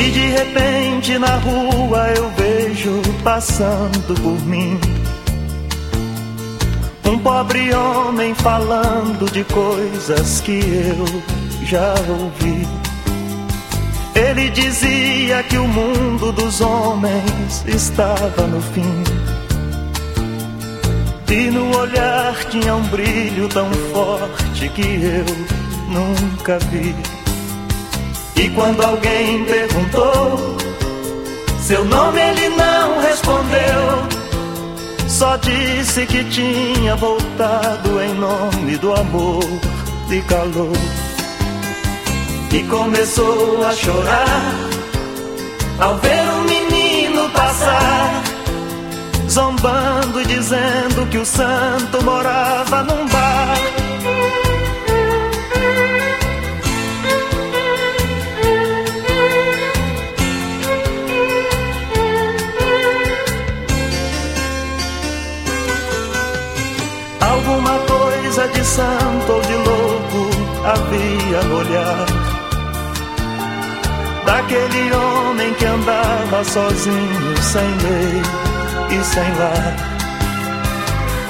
repente na rua eu vejo passando por mim um pobre homem falando de coisas que eu já ouvi. Ele dizia que o mundo dos homens estava no fim. E no olhar tinha um brilho tão forte que eu nunca vi. E quando alguém perguntou seu nome, ele não respondeu. Só disse que tinha voltado em nome do amor e calor. E começou a chorar ao ver um menino passar, zombando e dizendo que o santo morava num bar. Alguma coisa de santo ou de louco havia no olhar. Daquele homem que andava sozinho, sem lei e sem lar.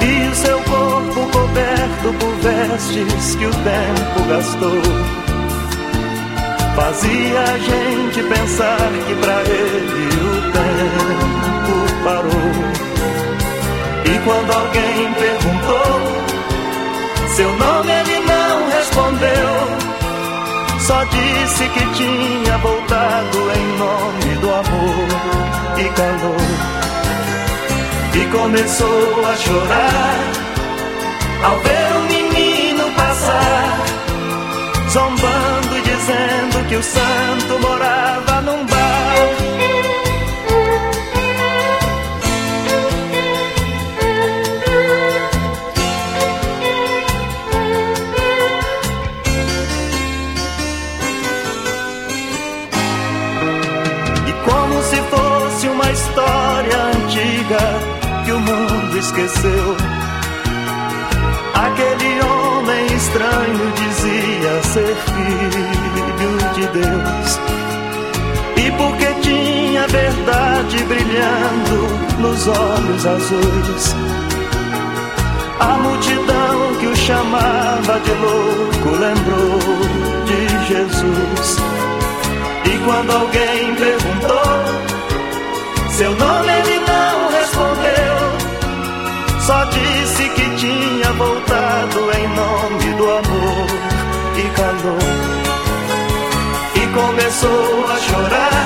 E seu corpo coberto por vestes que o tempo gastou. Fazia a gente pensar que pra ele o tempo parou. E quando alguém seu nome, ele não respondeu. Só disse que tinha voltado em nome do amor e calor. E começou a chorar ao ver o menino passar, zombando e dizendo que o santo morava num bar. Esqueceu. Aquele homem estranho dizia ser filho de Deus. E porque tinha verdade brilhando nos olhos azuis, a multidão que o chamava de louco em nome do amor e calor. E começou a chorar